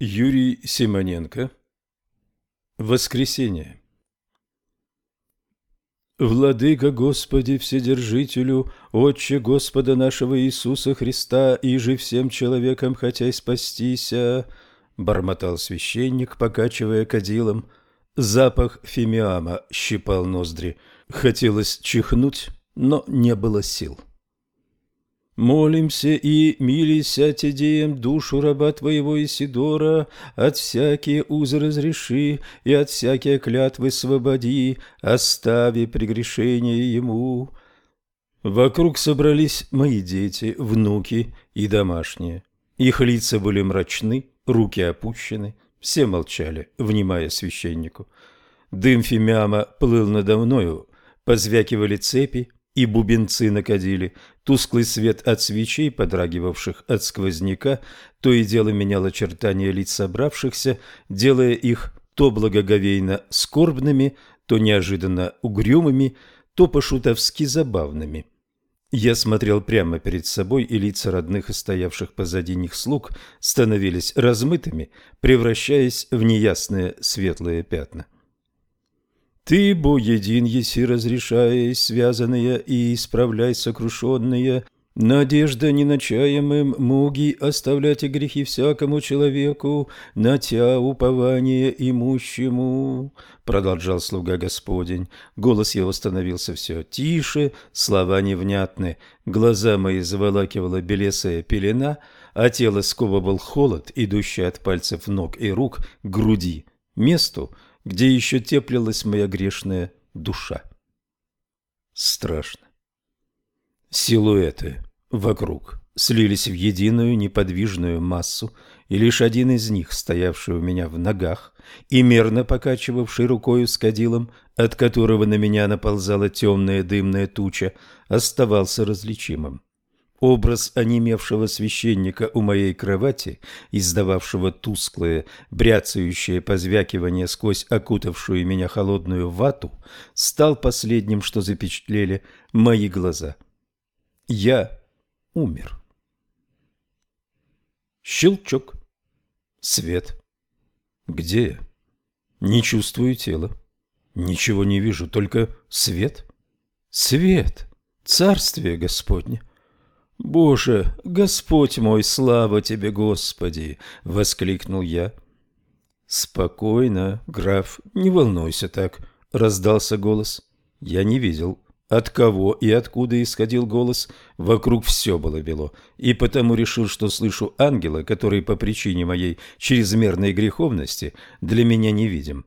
Юрий Симоненко Воскресенье Владыка Господи Вседержителю, Отче Господа нашего Иисуса Христа, и же всем человекам хотя спастися, бормотал священник, покачивая кадилом. Запах фимиама щипал ноздри. Хотелось чихнуть, но не было сил. Молимся и милися тедеем душу раба Твоего Исидора, от всякие узы разреши и от всякие клятвы свободи, остави прегрешение ему. Вокруг собрались мои дети, внуки и домашние. Их лица были мрачны, руки опущены, все молчали, внимая священнику. Дым фимиама плыл надо мною, позвякивали цепи, и бубенцы накодили. Тусклый свет от свечей, подрагивавших от сквозняка, то и дело менял очертания лиц собравшихся, делая их то благоговейно скорбными, то неожиданно угрюмыми, то по-шутовски забавными. Я смотрел прямо перед собой, и лица родных и стоявших позади них слуг становились размытыми, превращаясь в неясные светлые пятна. Ты, Бо, един еси, разрешая связанные и исправляй сокрушенные, Надежда неначаемым муги оставлять грехи всякому человеку, на тя упование имущему, продолжал слуга Господень. Голос его становился все тише, слова невнятны, глаза мои заволакивала белесая пелена, а тело сковывал холод, идущий от пальцев ног и рук к груди, месту, где еще теплилась моя грешная душа. Страшно. Силуэты вокруг слились в единую неподвижную массу, и лишь один из них, стоявший у меня в ногах и мерно покачивавший рукою с кадилом, от которого на меня наползала темная дымная туча, оставался различимым. Образ онемевшего священника у моей кровати, издававшего тусклое, бряцающее позвякивание сквозь окутавшую меня холодную вату, стал последним, что запечатлели мои глаза. Я умер. Щелчок. Свет. Где я? Не чувствую тела. Ничего не вижу, только свет. Свет. Царствие Господне. «Боже, Господь мой, слава Тебе, Господи!» — воскликнул я. «Спокойно, граф, не волнуйся так», — раздался голос. Я не видел, от кого и откуда исходил голос. Вокруг все было бело, и потому решил, что слышу ангела, который по причине моей чрезмерной греховности для меня невидим.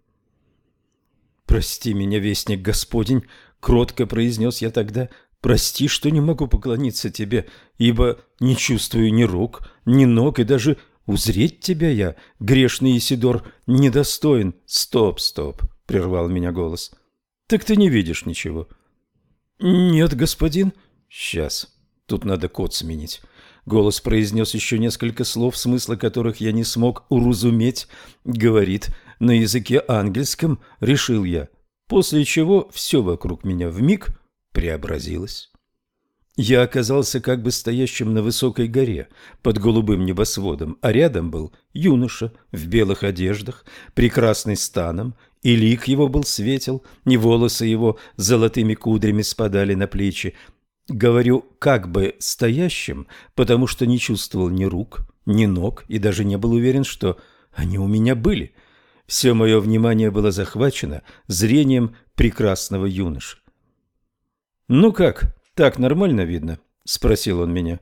«Прости меня, вестник Господень», — кротко произнес я тогда, — Прости, что не могу поклониться тебе, ибо не чувствую ни рук, ни ног, и даже узреть тебя я, грешный Исидор, недостоин. Стоп, стоп, прервал меня голос. Так ты не видишь ничего. Нет, господин. Сейчас. Тут надо код сменить. Голос произнес еще несколько слов, смысла которых я не смог уразуметь. Говорит на языке ангельском, решил я. После чего все вокруг меня вмиг преобразилась. Я оказался как бы стоящим на высокой горе под голубым небосводом, а рядом был юноша в белых одеждах, прекрасный станом, и лик его был светел, и волосы его золотыми кудрями спадали на плечи. Говорю «как бы стоящим», потому что не чувствовал ни рук, ни ног и даже не был уверен, что они у меня были. Все мое внимание было захвачено зрением прекрасного юноши. «Ну как, так нормально видно?» – спросил он меня.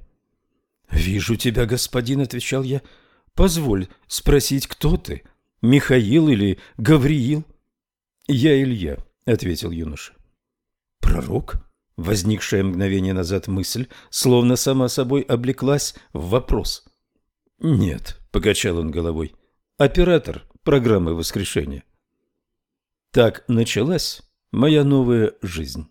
«Вижу тебя, господин», – отвечал я. «Позволь спросить, кто ты? Михаил или Гавриил?» «Я Илья», – ответил юноша. «Пророк?» Возникшая мгновение назад мысль, словно сама собой облеклась в вопрос. «Нет», – покачал он головой, – «оператор программы воскрешения». Так началась моя новая жизнь.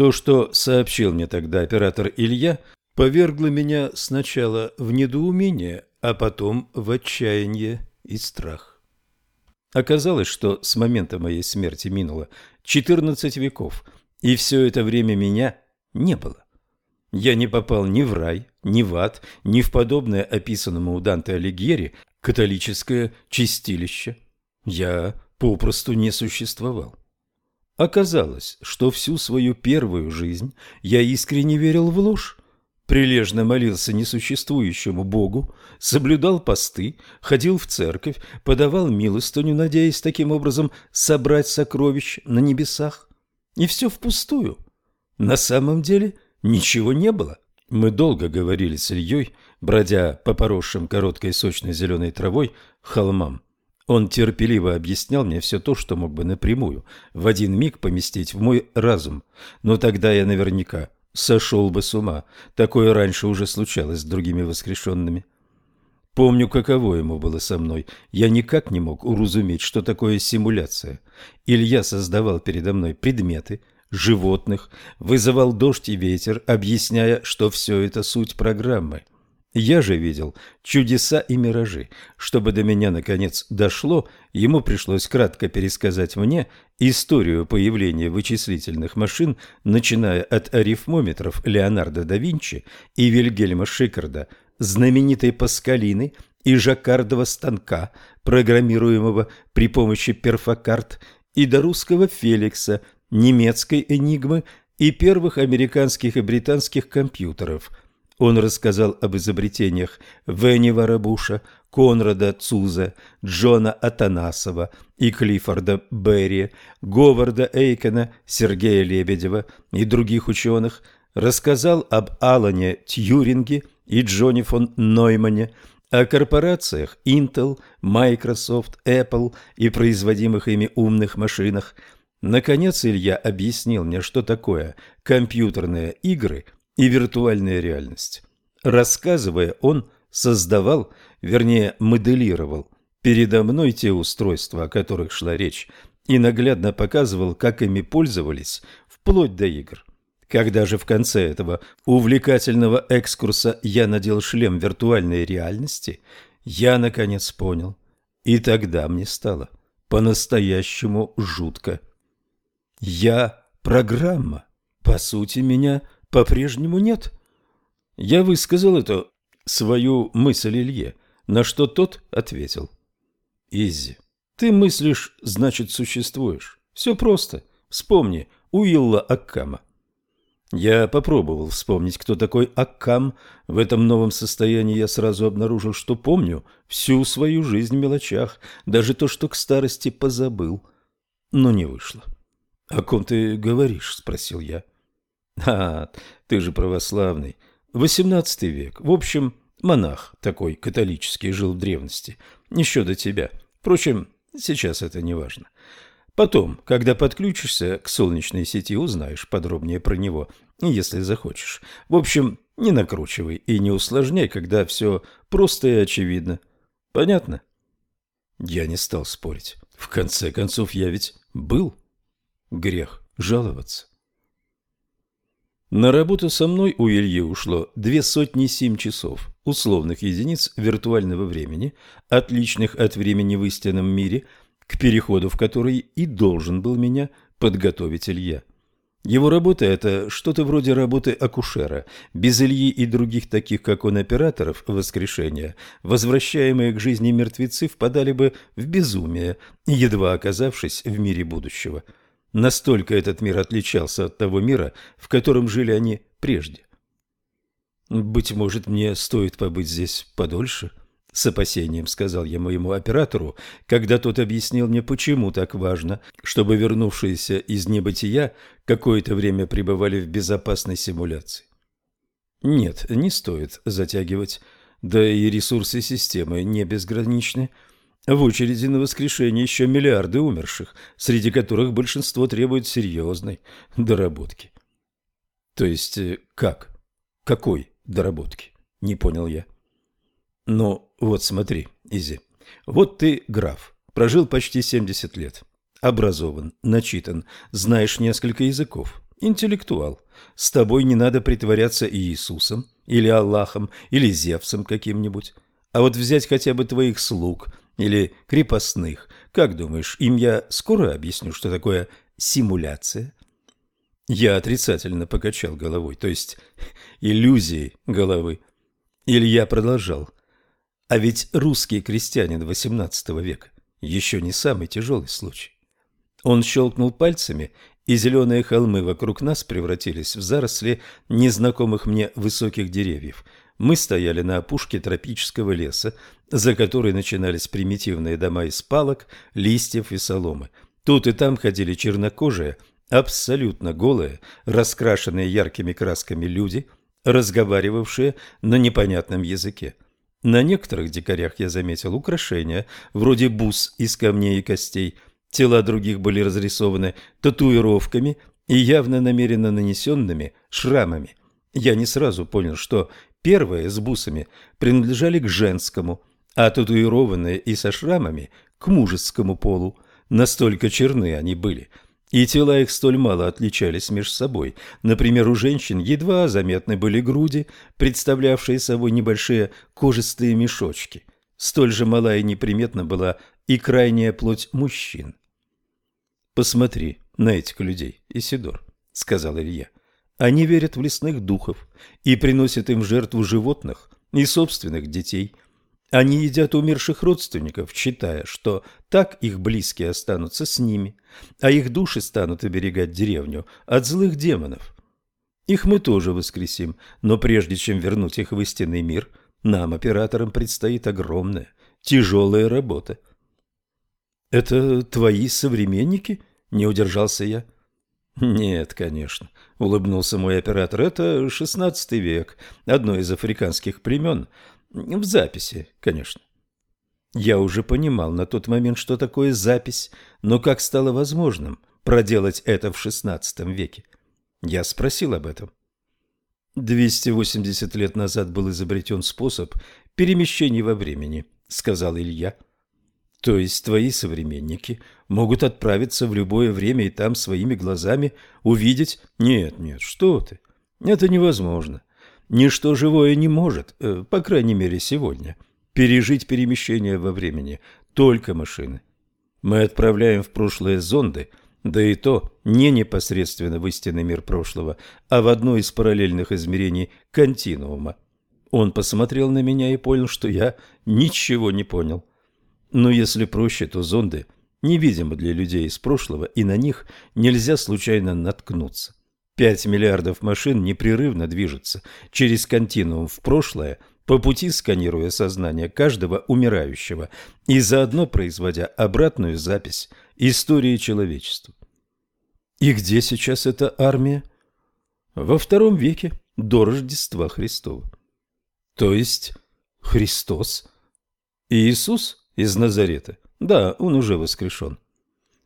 То, что сообщил мне тогда оператор Илья, повергло меня сначала в недоумение, а потом в отчаяние и страх. Оказалось, что с момента моей смерти минуло 14 веков, и все это время меня не было. Я не попал ни в рай, ни в ад, ни в подобное описанному у Данте Алигьери католическое чистилище. Я попросту не существовал. Оказалось, что всю свою первую жизнь я искренне верил в ложь, прилежно молился несуществующему Богу, соблюдал посты, ходил в церковь, подавал милостыню, надеясь таким образом собрать сокровищ на небесах. И все впустую. На самом деле ничего не было. Мы долго говорили с Ильей, бродя по поросшим короткой сочной зеленой травой холмам. Он терпеливо объяснял мне все то, что мог бы напрямую, в один миг поместить в мой разум. Но тогда я наверняка сошел бы с ума. Такое раньше уже случалось с другими воскрешенными. Помню, каково ему было со мной. Я никак не мог уразуметь, что такое симуляция. Илья создавал передо мной предметы, животных, вызывал дождь и ветер, объясняя, что все это суть программы. Я же видел чудеса и миражи. Чтобы до меня наконец дошло, ему пришлось кратко пересказать мне историю появления вычислительных машин, начиная от арифмометров Леонардо да Винчи и Вильгельма Шикарда, знаменитой Паскалины и Жаккардова станка, программируемого при помощи перфокарт, и до русского Феликса, немецкой «Энигмы» и первых американских и британских компьютеров – он рассказал об изобретениях Венни Варабуша, Конрада Цуза, Джона Атанасова и Клиффорда Берри, Говарда Эйкона, Сергея Лебедева и других ученых, рассказал об Алане Тьюринге и Джонни фон Ноймане, о корпорациях Intel, Microsoft, Apple и производимых ими умных машинах. Наконец Илья объяснил мне, что такое компьютерные игры – и виртуальная реальность. Рассказывая, он создавал, вернее моделировал передо мной те устройства, о которых шла речь, и наглядно показывал, как ими пользовались вплоть до игр. Когда же в конце этого увлекательного экскурса я надел шлем виртуальной реальности, я наконец понял. И тогда мне стало по-настоящему жутко. Я программа. По сути, меня по-прежнему нет. Я высказал эту свою мысль Илье, на что тот ответил. Изи, ты мыслишь, значит существуешь. Все просто. Вспомни Уилла Аккама. Я попробовал вспомнить, кто такой Аккам. В этом новом состоянии я сразу обнаружил, что помню всю свою жизнь в мелочах, даже то, что к старости позабыл. Но не вышло. — О ком ты говоришь? — спросил я. А, ты же православный. Восемнадцатый век. В общем, монах такой католический жил в древности. Еще до тебя. Впрочем, сейчас это не важно. Потом, когда подключишься к солнечной сети, узнаешь подробнее про него, если захочешь. В общем, не накручивай и не усложняй, когда все просто и очевидно. Понятно? Я не стал спорить. В конце концов, я ведь был. Грех жаловаться. На работу со мной у Ильи ушло две сотни семь часов, условных единиц виртуального времени, отличных от времени в истинном мире, к переходу в который и должен был меня подготовить Илья. Его работа – это что-то вроде работы акушера. Без Ильи и других таких, как он, операторов воскрешения, возвращаемые к жизни мертвецы впадали бы в безумие, едва оказавшись в мире будущего – Настолько этот мир отличался от того мира, в котором жили они прежде. «Быть может, мне стоит побыть здесь подольше?» — с опасением сказал я моему оператору, когда тот объяснил мне, почему так важно, чтобы вернувшиеся из небытия какое-то время пребывали в безопасной симуляции. «Нет, не стоит затягивать, да и ресурсы системы не безграничны». В очереди на воскрешение еще миллиарды умерших, среди которых большинство требует серьезной доработки. То есть э, как? Какой доработки? Не понял я. Ну, вот смотри, Изи. Вот ты граф, прожил почти 70 лет. Образован, начитан, знаешь несколько языков. Интеллектуал. С тобой не надо притворяться Иисусом, или Аллахом, или Зевсом каким-нибудь. А вот взять хотя бы твоих слуг – или крепостных. Как думаешь, им я скоро объясню, что такое симуляция? Я отрицательно покачал головой, то есть иллюзией головы. Илья продолжал. А ведь русский крестьянин XVIII века еще не самый тяжелый случай. Он щелкнул пальцами, и зеленые холмы вокруг нас превратились в заросли незнакомых мне высоких деревьев. Мы стояли на опушке тропического леса, за которой начинались примитивные дома из палок, листьев и соломы. Тут и там ходили чернокожие, абсолютно голые, раскрашенные яркими красками люди, разговаривавшие на непонятном языке. На некоторых дикарях я заметил украшения, вроде бус из камней и костей. Тела других были разрисованы татуировками и явно намеренно нанесенными шрамами. Я не сразу понял, что первые с бусами принадлежали к женскому, а татуированные и со шрамами – к мужескому полу. Настолько черны они были – и тела их столь мало отличались между собой. Например, у женщин едва заметны были груди, представлявшие собой небольшие кожистые мешочки. Столь же мала и неприметна была и крайняя плоть мужчин. «Посмотри на этих людей, Исидор», — сказал Илья. «Они верят в лесных духов и приносят им в жертву животных и собственных детей». Они едят умерших родственников, считая, что так их близкие останутся с ними, а их души станут оберегать деревню от злых демонов. Их мы тоже воскресим, но прежде чем вернуть их в истинный мир, нам, операторам, предстоит огромная, тяжелая работа. «Это твои современники?» – не удержался я. «Нет, конечно», – улыбнулся мой оператор. «Это шестнадцатый век, одно из африканских племен, в записи, конечно. Я уже понимал на тот момент, что такое запись, но как стало возможным проделать это в XVI веке? Я спросил об этом. 280 лет назад был изобретен способ перемещения во времени, сказал Илья. То есть твои современники могут отправиться в любое время и там своими глазами увидеть... Нет, нет, что ты. Это невозможно. Ничто живое не может, э, по крайней мере сегодня, пережить перемещение во времени, только машины. Мы отправляем в прошлое зонды, да и то не непосредственно в истинный мир прошлого, а в одно из параллельных измерений континуума. Он посмотрел на меня и понял, что я ничего не понял. Но если проще, то зонды невидимы для людей из прошлого, и на них нельзя случайно наткнуться. Пять миллиардов машин непрерывно движутся через континуум в прошлое, по пути сканируя сознание каждого умирающего и заодно производя обратную запись истории человечества. И где сейчас эта армия? Во втором веке до Рождества Христова. То есть Христос? Иисус из Назарета? Да, он уже воскрешен.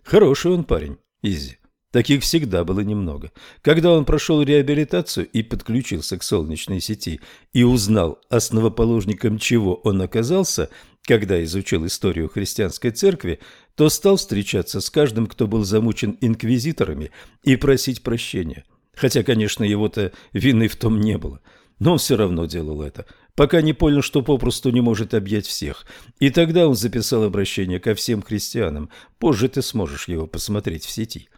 Хороший он парень, Изи. Таких всегда было немного. Когда он прошел реабилитацию и подключился к солнечной сети и узнал, основоположником чего он оказался, когда изучил историю христианской церкви, то стал встречаться с каждым, кто был замучен инквизиторами, и просить прощения. Хотя, конечно, его-то вины в том не было. Но он все равно делал это, пока не понял, что попросту не может объять всех. И тогда он записал обращение ко всем христианам. Позже ты сможешь его посмотреть в сети.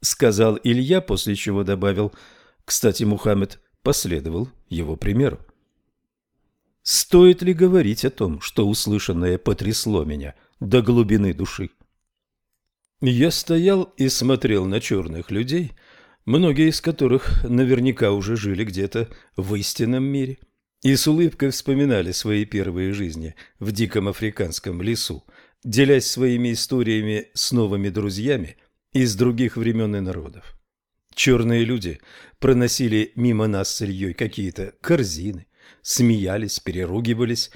— сказал Илья, после чего добавил. Кстати, Мухаммед последовал его примеру. Стоит ли говорить о том, что услышанное потрясло меня до глубины души? Я стоял и смотрел на черных людей, многие из которых наверняка уже жили где-то в истинном мире, и с улыбкой вспоминали свои первые жизни в диком африканском лесу, делясь своими историями с новыми друзьями – из других времен и народов. Черные люди проносили мимо нас с Ильей какие-то корзины, смеялись, переругивались.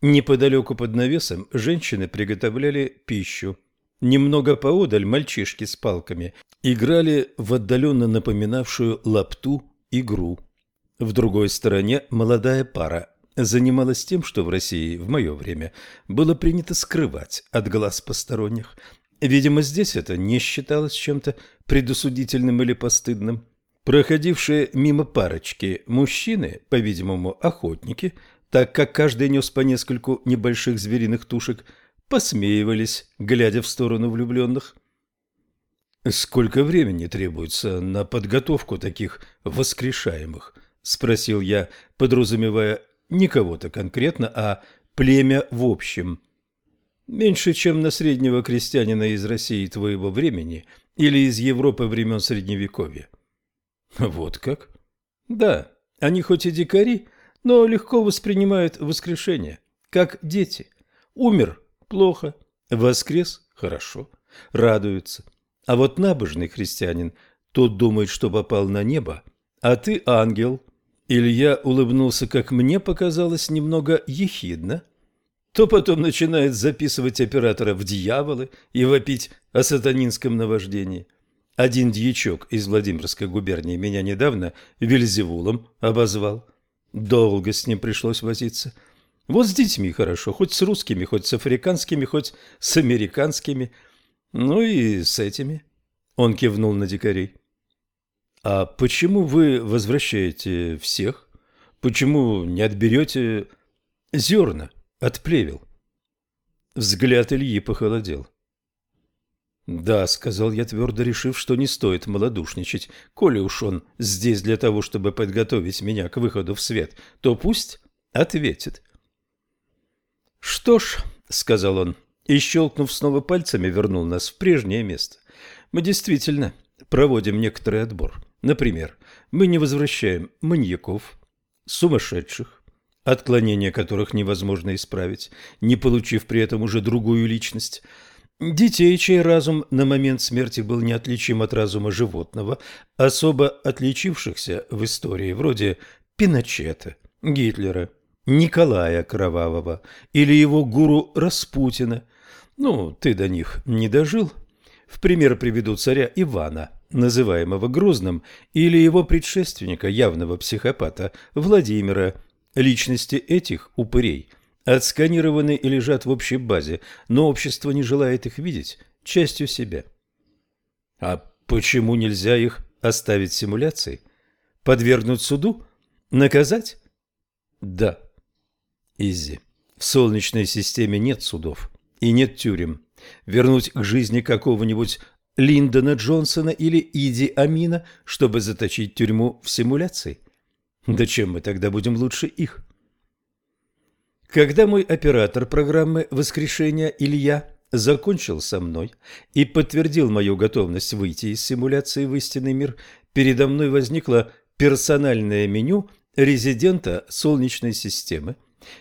Неподалеку под навесом женщины приготовляли пищу. Немного поодаль мальчишки с палками играли в отдаленно напоминавшую лапту игру. В другой стороне молодая пара занималась тем, что в России в мое время было принято скрывать от глаз посторонних – Видимо, здесь это не считалось чем-то предусудительным или постыдным. Проходившие мимо парочки мужчины, по-видимому, охотники, так как каждый нес по нескольку небольших звериных тушек, посмеивались, глядя в сторону влюбленных. «Сколько времени требуется на подготовку таких воскрешаемых?» – спросил я, подразумевая не кого-то конкретно, а племя в общем. «Меньше, чем на среднего крестьянина из России твоего времени или из Европы времен Средневековья». «Вот как?» «Да, они хоть и дикари, но легко воспринимают воскрешение, как дети. Умер – плохо, воскрес – хорошо, радуются». А вот набожный христианин, тот думает, что попал на небо, а ты ангел. Илья улыбнулся, как мне показалось, немного ехидно. То потом начинает записывать оператора в дьяволы и вопить о сатанинском наваждении. Один дьячок из Владимирской губернии меня недавно Вельзевулом обозвал. Долго с ним пришлось возиться. Вот с детьми хорошо, хоть с русскими, хоть с африканскими, хоть с американскими – ну и с этими. Он кивнул на дикарей. А почему вы возвращаете всех? Почему не отберете зерна от плевел? Взгляд Ильи похолодел. «Да», — сказал я, твердо решив, что не стоит малодушничать. «Коли уж он здесь для того, чтобы подготовить меня к выходу в свет, то пусть ответит». «Что ж», — сказал он, и, щелкнув снова пальцами, вернул нас в прежнее место. Мы действительно проводим некоторый отбор. Например, мы не возвращаем маньяков, сумасшедших, отклонения которых невозможно исправить, не получив при этом уже другую личность, детей, чей разум на момент смерти был неотличим от разума животного, особо отличившихся в истории, вроде Пиночета, Гитлера, Николая Кровавого или его гуру Распутина – ну, ты до них не дожил. В пример приведу царя Ивана, называемого Грозным, или его предшественника, явного психопата, Владимира. Личности этих упырей отсканированы и лежат в общей базе, но общество не желает их видеть частью себя. А почему нельзя их оставить симуляцией? Подвергнуть суду? Наказать? Да. Изи. В Солнечной системе нет судов и нет тюрем. Вернуть к жизни какого-нибудь Линдона Джонсона или Иди Амина, чтобы заточить тюрьму в симуляции? Да чем мы тогда будем лучше их? Когда мой оператор программы воскрешения Илья закончил со мной и подтвердил мою готовность выйти из симуляции в истинный мир, передо мной возникло персональное меню резидента Солнечной системы,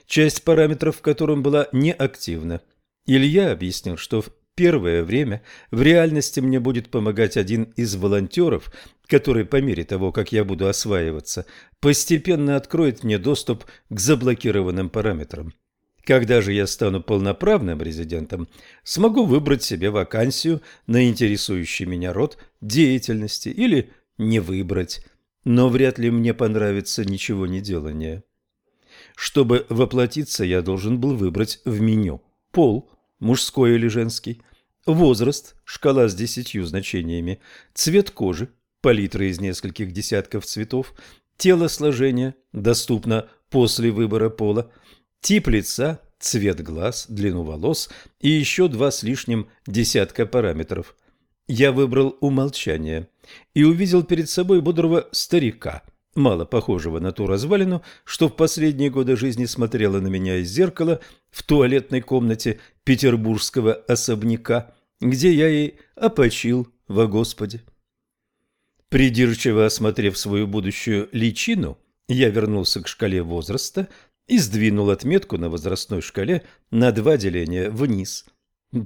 часть параметров в котором была неактивна. Илья объяснил, что в первое время в реальности мне будет помогать один из волонтеров, который по мере того, как я буду осваиваться, постепенно откроет мне доступ к заблокированным параметрам. Когда же я стану полноправным резидентом, смогу выбрать себе вакансию на интересующий меня род деятельности или не выбрать, но вряд ли мне понравится ничего не делание. Чтобы воплотиться, я должен был выбрать в меню пол, мужской или женский, возраст, шкала с десятью значениями, цвет кожи, палитра из нескольких десятков цветов, телосложение, доступно после выбора пола, тип лица, цвет глаз, длину волос и еще два с лишним десятка параметров. Я выбрал умолчание и увидел перед собой бодрого старика – мало похожего на ту развалину, что в последние годы жизни смотрела на меня из зеркала в туалетной комнате петербургского особняка, где я и опочил во Господе. Придирчиво осмотрев свою будущую личину, я вернулся к шкале возраста и сдвинул отметку на возрастной шкале на два деления вниз.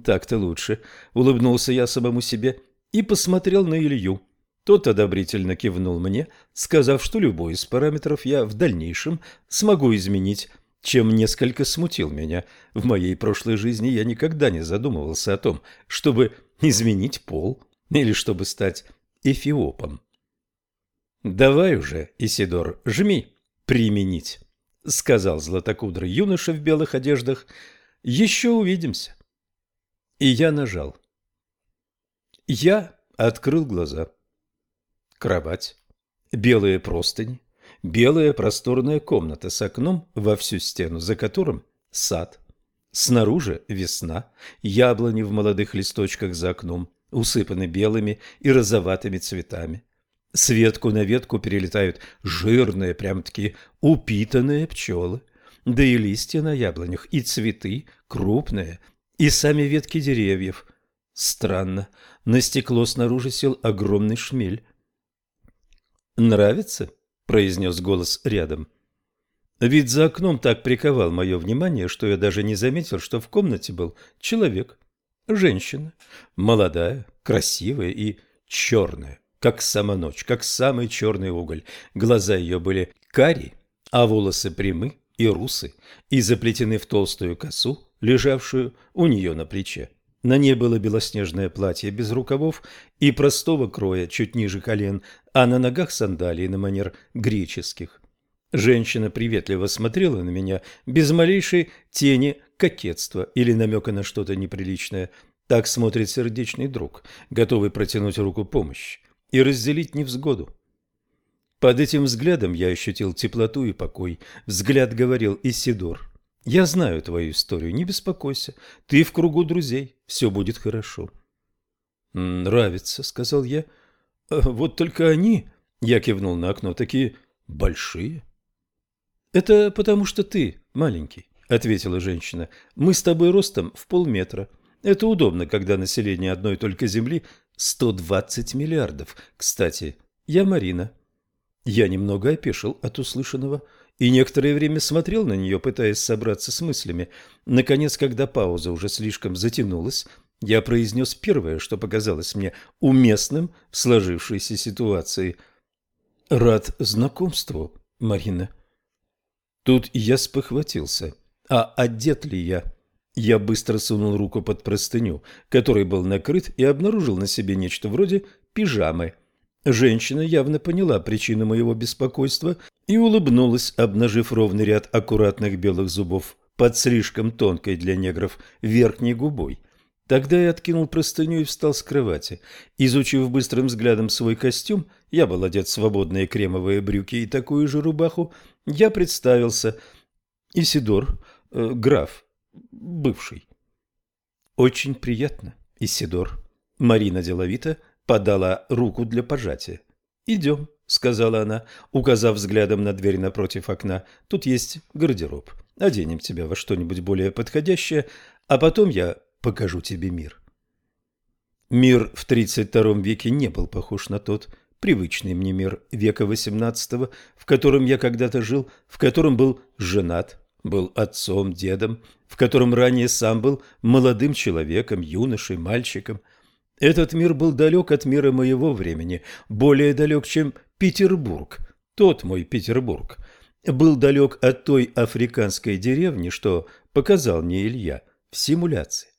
Так-то лучше, улыбнулся я самому себе и посмотрел на Илью. Тот одобрительно кивнул мне, сказав, что любой из параметров я в дальнейшем смогу изменить, чем несколько смутил меня. В моей прошлой жизни я никогда не задумывался о том, чтобы изменить пол или чтобы стать эфиопом. «Давай уже, Исидор, жми применить», — сказал златокудрый юноша в белых одеждах. «Еще увидимся». И я нажал. Я открыл глаза кровать, белые простыни, белая просторная комната с окном во всю стену, за которым сад. Снаружи весна, яблони в молодых листочках за окном, усыпаны белыми и розоватыми цветами. С ветку на ветку перелетают жирные, прям-таки упитанные пчелы. Да и листья на яблонях, и цветы крупные, и сами ветки деревьев. Странно, на стекло снаружи сел огромный шмель. «Нравится?» – произнес голос рядом. Вид за окном так приковал мое внимание, что я даже не заметил, что в комнате был человек, женщина, молодая, красивая и черная как сама ночь, как самый черный уголь. Глаза ее были кари, а волосы прямы и русы, и заплетены в толстую косу, лежавшую у нее на плече. На ней было белоснежное платье без рукавов и простого кроя, чуть ниже колен, а на ногах сандалии на манер греческих. Женщина приветливо смотрела на меня без малейшей тени кокетства или намека на что-то неприличное. Так смотрит сердечный друг, готовый протянуть руку помощи и разделить невзгоду. Под этим взглядом я ощутил теплоту и покой. Взгляд говорил Исидор. «Я знаю твою историю, не беспокойся. Ты в кругу друзей, все будет хорошо». «Нравится», — сказал я. «Э, «Вот только они...» — я кивнул на окно. «Такие большие». «Это потому что ты маленький», — ответила женщина. «Мы с тобой ростом в полметра. Это удобно, когда население одной только земли 120 миллиардов. Кстати, я Марина. Я немного опешил от услышанного и некоторое время смотрел на нее, пытаясь собраться с мыслями. Наконец, когда пауза уже слишком затянулась, я произнес первое, что показалось мне уместным в сложившейся ситуации. «Рад знакомству, Марина». Тут я спохватился. А одет ли я? Я быстро сунул руку под простыню, который был накрыт, и обнаружил на себе нечто вроде пижамы. Женщина явно поняла причину моего беспокойства и улыбнулась, обнажив ровный ряд аккуратных белых зубов под слишком тонкой для негров верхней губой. Тогда я откинул простыню и встал с кровати. Изучив быстрым взглядом свой костюм, я был одет в свободные кремовые брюки и такую же рубаху, я представился. Исидор, э, граф, бывший. Очень приятно, Исидор. Марина деловито подала руку для пожатия. Идем, сказала она, указав взглядом на дверь напротив окна. Тут есть гардероб. Оденем тебя во что-нибудь более подходящее, а потом я покажу тебе мир. Мир в 32 веке не был похож на тот привычный мне мир века 18, в котором я когда-то жил, в котором был женат, был отцом, дедом, в котором ранее сам был молодым человеком, юношей, мальчиком. Этот мир был далек от мира моего времени, более далек, чем Петербург, тот мой Петербург. Был далек от той африканской деревни, что показал мне Илья в симуляции.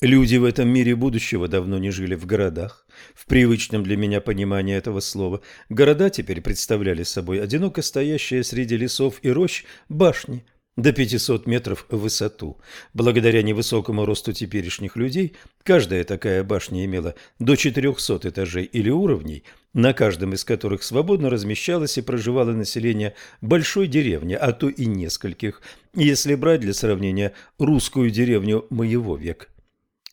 Люди в этом мире будущего давно не жили в городах, в привычном для меня понимании этого слова. Города теперь представляли собой одиноко стоящие среди лесов и рощ башни до 500 метров в высоту. Благодаря невысокому росту теперешних людей, каждая такая башня имела до 400 этажей или уровней, на каждом из которых свободно размещалось и проживало население большой деревни, а то и нескольких, если брать для сравнения русскую деревню моего века.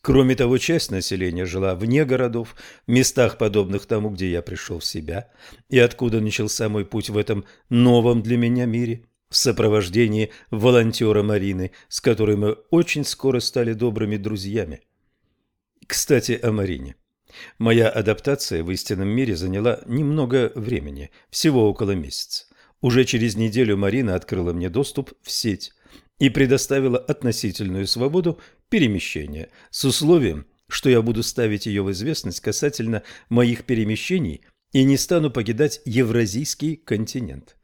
Кроме того, часть населения жила вне городов, в местах, подобных тому, где я пришел в себя, и откуда начался мой путь в этом новом для меня мире, в сопровождении волонтера Марины, с которой мы очень скоро стали добрыми друзьями. Кстати, о Марине. Моя адаптация в истинном мире заняла немного времени, всего около месяца. Уже через неделю Марина открыла мне доступ в сеть и предоставила относительную свободу перемещения с условием, что я буду ставить ее в известность касательно моих перемещений и не стану покидать Евразийский континент.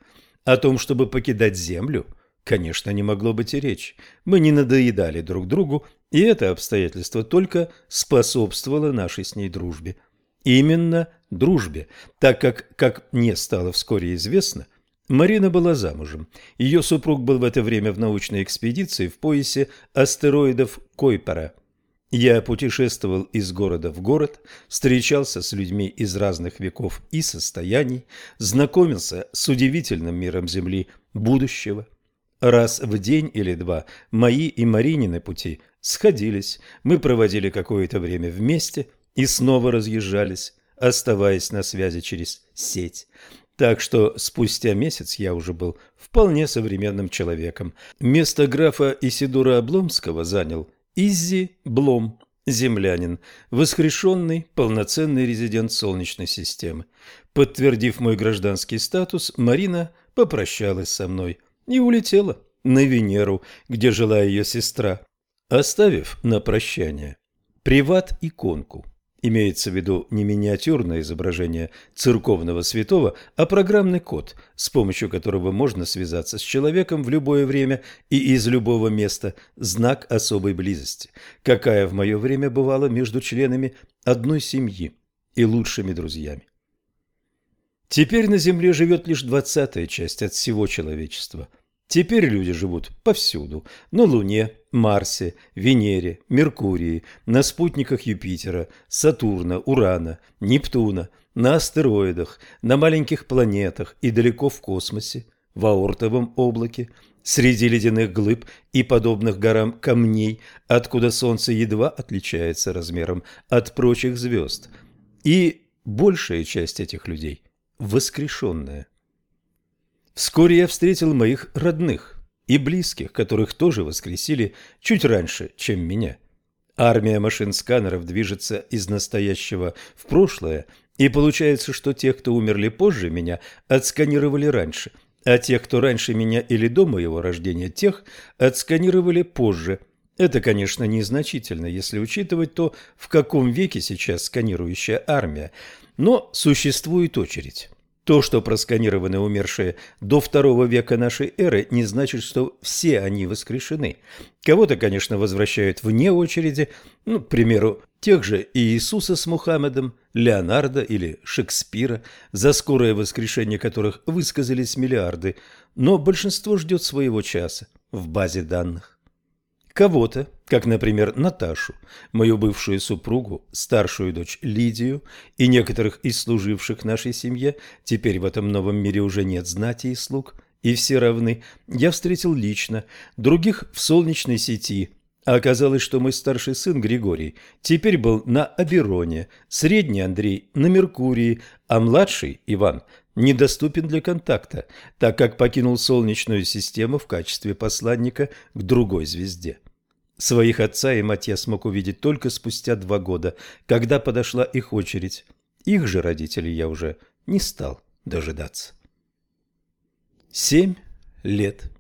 О том, чтобы покидать Землю, конечно, не могло быть и речи. Мы не надоедали друг другу, и это обстоятельство только способствовало нашей с ней дружбе. Именно дружбе, так как, как мне стало вскоре известно, Марина была замужем. Ее супруг был в это время в научной экспедиции в поясе астероидов Койпера. Я путешествовал из города в город, встречался с людьми из разных веков и состояний, знакомился с удивительным миром Земли будущего. Раз в день или два мои и Маринины пути сходились, мы проводили какое-то время вместе, и снова разъезжались, оставаясь на связи через сеть. Так что спустя месяц я уже был вполне современным человеком. Место графа Исидора Обломского занял Иззи Блом, землянин, воскрешенный, полноценный резидент Солнечной системы. Подтвердив мой гражданский статус, Марина попрощалась со мной и улетела на Венеру, где жила ее сестра, оставив на прощание приват-иконку. Имеется в виду не миниатюрное изображение церковного святого, а программный код, с помощью которого можно связаться с человеком в любое время и из любого места, знак особой близости, какая в мое время бывала между членами одной семьи и лучшими друзьями. Теперь на Земле живет лишь двадцатая часть от всего человечества – Теперь люди живут повсюду – на Луне, Марсе, Венере, Меркурии, на спутниках Юпитера, Сатурна, Урана, Нептуна, на астероидах, на маленьких планетах и далеко в космосе, в аортовом облаке, среди ледяных глыб и подобных горам камней, откуда Солнце едва отличается размером от прочих звезд. И большая часть этих людей – воскрешенная. Вскоре я встретил моих родных и близких, которых тоже воскресили чуть раньше, чем меня. Армия машин-сканеров движется из настоящего в прошлое, и получается, что тех, кто умерли позже меня, отсканировали раньше, а тех, кто раньше меня или до моего рождения, тех отсканировали позже. Это, конечно, незначительно, если учитывать то, в каком веке сейчас сканирующая армия, но существует очередь. То, что просканированы умершие до второго века нашей эры, не значит, что все они воскрешены. Кого-то, конечно, возвращают вне очереди, ну, к примеру, тех же Иисуса с Мухаммедом, Леонардо или Шекспира, за скорое воскрешение которых высказались миллиарды, но большинство ждет своего часа в базе данных. Кого-то, как, например, Наташу, мою бывшую супругу, старшую дочь Лидию и некоторых из служивших нашей семье, теперь в этом новом мире уже нет знати и слуг, и все равны, я встретил лично, других в солнечной сети, а оказалось, что мой старший сын Григорий теперь был на Абероне, средний Андрей на Меркурии, а младший Иван недоступен для контакта, так как покинул Солнечную систему в качестве посланника к другой звезде. Своих отца и мать я смог увидеть только спустя два года, когда подошла их очередь. Их же родителей я уже не стал дожидаться. Семь лет.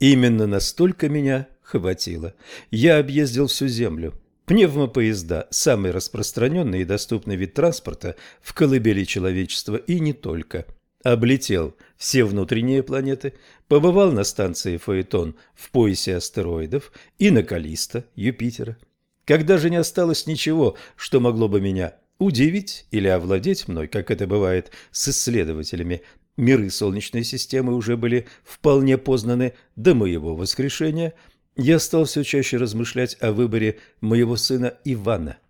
Именно настолько меня хватило. Я объездил всю землю. Пневмопоезда – самый распространенный и доступный вид транспорта в колыбели человечества и не только – облетел все внутренние планеты, побывал на станции Фаэтон в поясе астероидов и на Калиста, Юпитера. Когда же не осталось ничего, что могло бы меня удивить или овладеть мной, как это бывает с исследователями, миры Солнечной системы уже были вполне познаны до моего воскрешения, я стал все чаще размышлять о выборе моего сына Ивана –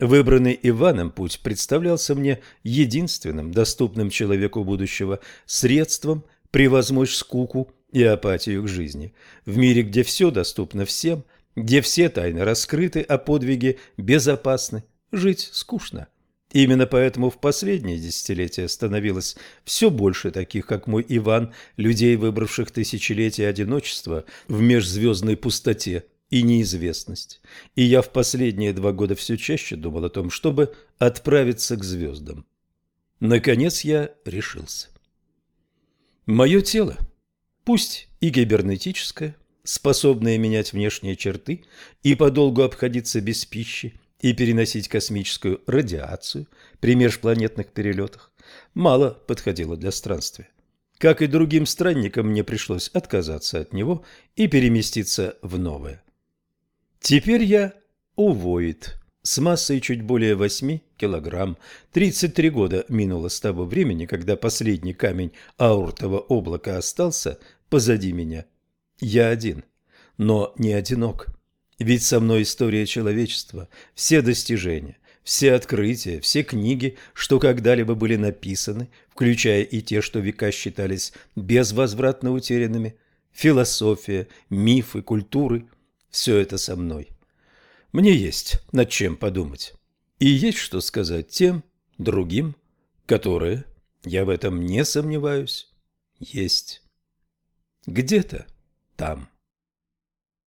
Выбранный Иваном путь представлялся мне единственным доступным человеку будущего средством превозмочь скуку и апатию к жизни. В мире, где все доступно всем, где все тайны раскрыты, а подвиги безопасны, жить скучно. Именно поэтому в последние десятилетия становилось все больше таких, как мой Иван, людей, выбравших тысячелетия одиночества в межзвездной пустоте и неизвестность. И я в последние два года все чаще думал о том, чтобы отправиться к звездам. Наконец я решился. Мое тело, пусть и гибернетическое, способное менять внешние черты и подолгу обходиться без пищи и переносить космическую радиацию при межпланетных перелетах, мало подходило для странствия. Как и другим странникам, мне пришлось отказаться от него и переместиться в новое. Теперь я увоид с массой чуть более 8 килограмм. 33 года минуло с того времени, когда последний камень аортового облака остался позади меня. Я один, но не одинок. Ведь со мной история человечества, все достижения, все открытия, все книги, что когда-либо были написаны, включая и те, что века считались безвозвратно утерянными, философия, мифы, культуры – все это со мной. Мне есть над чем подумать. И есть что сказать тем, другим, которые, я в этом не сомневаюсь, есть где-то там.